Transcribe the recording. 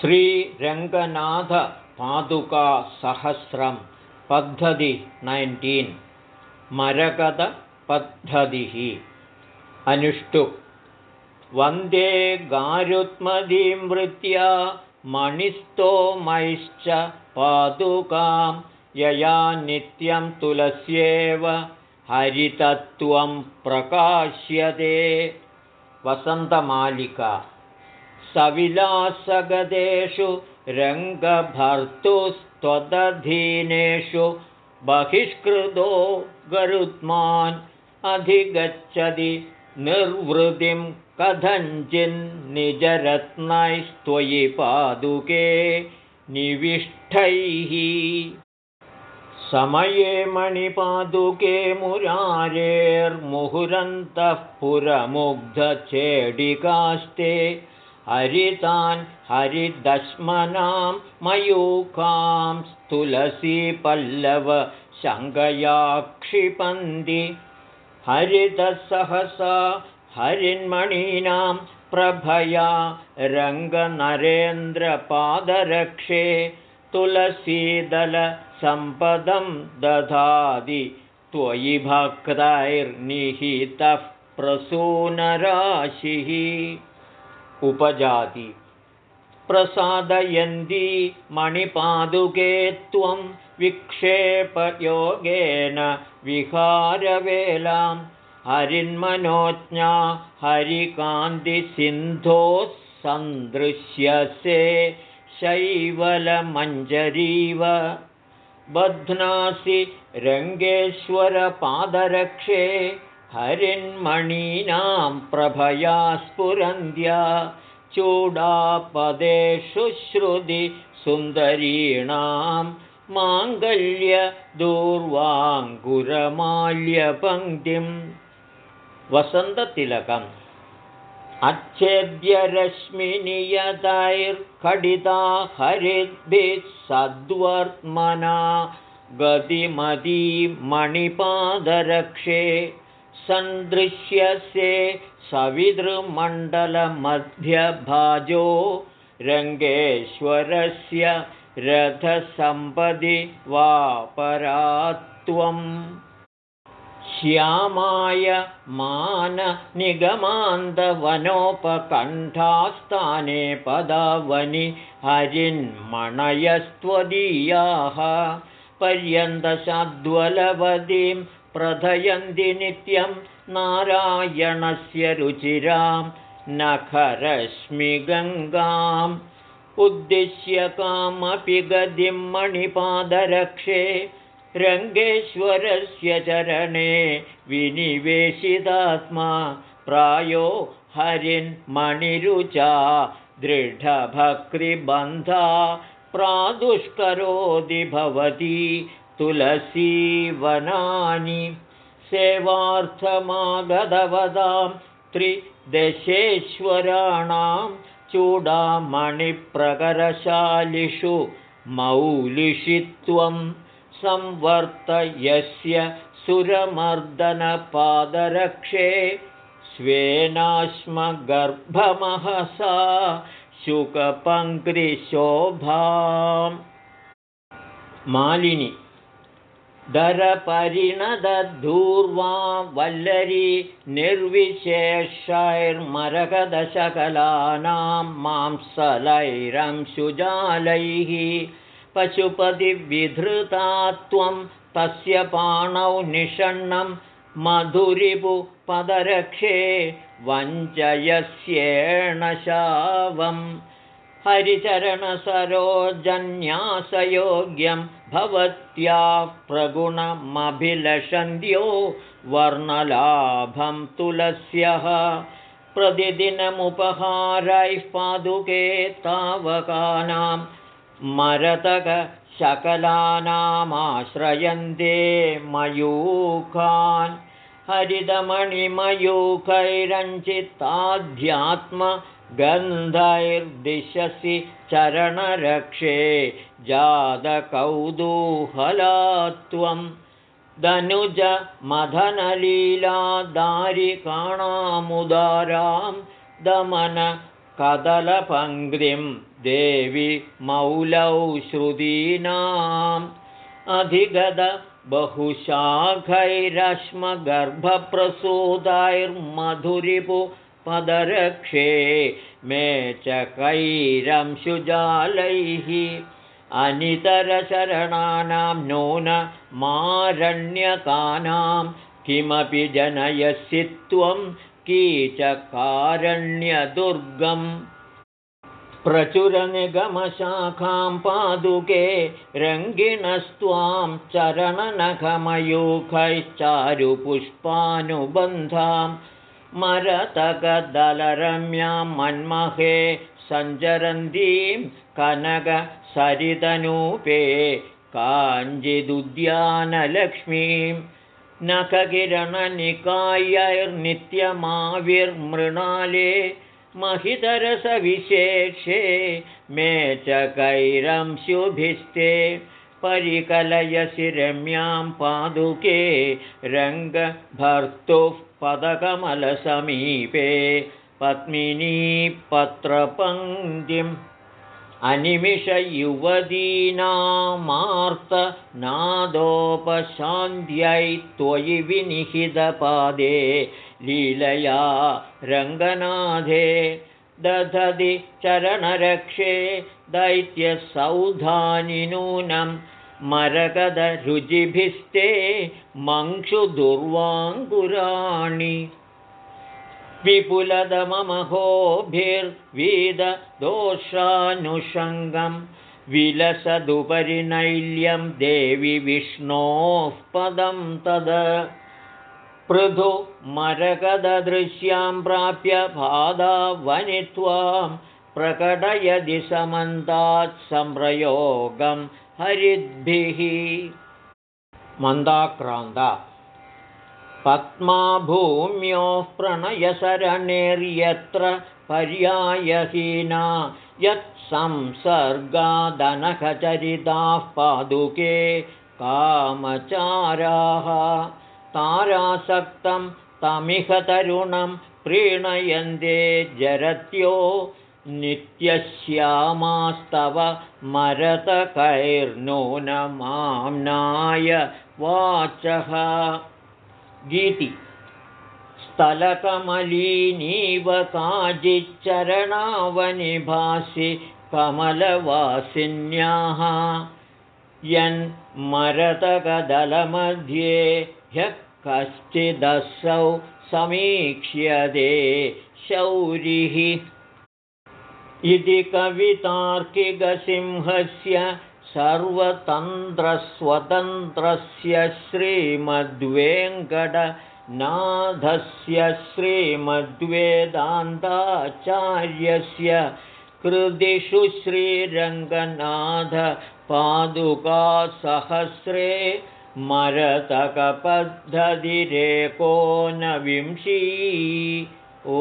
श्रीरङ्गनाथपादुकासहस्रं पद्धति नैन्टीन् मरकतपद्धतिः. अनुष्टु. वन्दे गारुत्मदीं वृत्या मणिस्तोमैश्च पादुकां यया नित्यं तुलस्येव हरितत्वं प्रकाश्यते. वसन्तमालिका सविलासगदेषु रङ्गभर्तुस्त्वदधीनेषु बहिष्कृतो गरुत्मान् अधिगच्छति निर्वृतिं कथञ्चिन्निजरत्नैस्त्वयि पादुके निविष्टैः समये मणिपादुके मुरारेर्मुहुरन्तः पुरमुग्धचेडिकास्ते हरितान् हरिदश्मनां मयूखां तुलसीपल्लव शङ्कया क्षिपन्ति हरितसहसा हरिन्मणीनां प्रभया रङ्गनरेन्द्रपादरक्षे तुलसीदलसम्पदं दधाति। त्वयि भक्तैर्निहितः प्रसूनराशिः उपजाति। प्रसादयन्ती मणिपादुके त्वं विक्षेपयोगेन विहारवेलां। हरिन्मनोज्ञा हरिकान्तिसिन्धोः सन्दृश्यसे शैवलमञ्जरीव। बध्नासि रङ्गेश्वरपादरक्षे हरिन्मणीनां प्रभया स्फुरन्द्या चूडापदेषु श्रुतिसुन्दरीणां माङ्गल्यदूर्वाङ्कुरमाल्यपङ्क्तिं वसन्ततिलकम्। अच्छेद्यरश्मिनियतैर्खडिता हरिद्भिः सद्वर्त्मना गतिमती मणिपादरक्षे सन्दृश्यसे सवितृमण्डलमध्यभाजो रङ्गेश्वरस्य रथसम्पदि वा परात्वम् श्यामाय माननिगमान्तवनोपकण्ठास्थाने पदावनि हरिन्मणयस्त्वदीयाः। पर्यन्तशाद्वलवतीं प्रथयन्ति नित्यं नारायणस्य रुचिरां नखरश्मिगङ्गाम् उद्दिश्य कामपि गतिं मणिपादरक्षे रङ्गेश्वरस्य चरणे विनिवेशितात्मा प्रायो हरिन्मणिरुचा दृढभक्तिबन्धा प्रादुष्करोति भवती तुलसीवनानि सेवार्थमागधवदां त्रिदशेश्वराणां चूडामणिप्रकरशालिषु मौलिषित्वम् संवर्तयस्य सुरमर्दनपादरक्षे स्वेनाश्मगर्भमहसा शुकपङ्क्तिशोभा मालिनि दरपरिणदधूर्वा वल्लरी निर्विशेषैर्मरकदशकलानां मांसलैरंशुजालैः पशुपतिविधृता त्वं तस्य पाणौ निषण्णं मधुरिपुपदरक्षे वञ्चयस्येण शावं हरिचरणसरोजन्यासयोग्यं भवत्या प्रगुणमभिलषन्त्यो वर्णलाभं तुलस्यः। प्रतिदिनमुपहारैः पादुके तावकानाम् मरतकशकलानामाश्रयन्ते मयूखान् हरितमणिमयूखैरञ्चित्ताध्यात्मगन्धैर्दिशसि चरणरक्षे जातकौतूहलात्वं दनुजमधनलीलादारिकाणामुदारां दमन कदलपङ्क्तिं देवि मौलौ श्रुतीनाम् अधिगत बहुशाखैरश्मगर्भप्रसूदैर्मधुरिपु पदरक्षे मे च कैरंशुजालैः अनितरशरणानां नूनमारण्यकानां किमपि जनयसि त्वं कीचकारण्यदुर्गम् प्रचुरनिगमशाखां पादुके रङ्गिणस्त्वां चरणनखमयूखैश्चारुपुष्पानुबन्धां मरतकदलरम्यां मन्महे सञ्चरन्तीं कनकसरितनूपे काञ्चिदुद्यानलक्ष्मीं नखकिरणनिकायैर्नित्यमाविर्मृणाले महितरसविशेषे मे च कैरंशुभिस्ते परिकलयसि रम्यां पादुके रङ्गभर्तुः पदकमलसमीपे पद्मिनीपत्रपङ्क्तिम् अनिमिषयुवदीनामार्तनादोपशान्त्यै त्वयि विनिहितपादे लीलया रङ्गनाथे दधति चरणरक्षे दैत्यसौधानि नूनं मरकदरुचिभिस्ते मङ्क्षुदुर्वाङ्कुराणि विपुलदममहोभिर्विददोषानुषङ्गं विलसदुपरिनैल्यं देवि विष्णोः पदं तद पृथु मरकददृश्यां प्राप्य पादावनित्वां प्रकटयदि समन्तात् संप्रयोगं हरिद्भिः। मन्दाक्रान्ता। पद्माभूम्योः प्रणयसरणिर्यत्र पर्यायहीना यत्संसर्गादनखचरिताः पादुके कामचाराः तारासक्तं तमिह तरुणं प्रीणयन्ते जरत्यो नित्यश्यामास्तव मरतकैर्नूनमाम्नाय वाचः। गीति। स्थलकमलीनीव काचिच्चरणावनिभासि कमलवासिन्याः। यन्मरतकदलमध्ये ह्यः कश्चिदसौ समीक्ष्यते शौरिः। इति कवितार्किकसिंहस्य सर्वतन्त्रस्वतन्त्रस्य श्रीमद्वेङ्कटनाथस्य श्रीमद्वेदान्ताचार्यस्य कृदिषु श्रीरङ्गनाथपादुकासहस्रे मरतकपद्धतिरेकोनविंशी ओ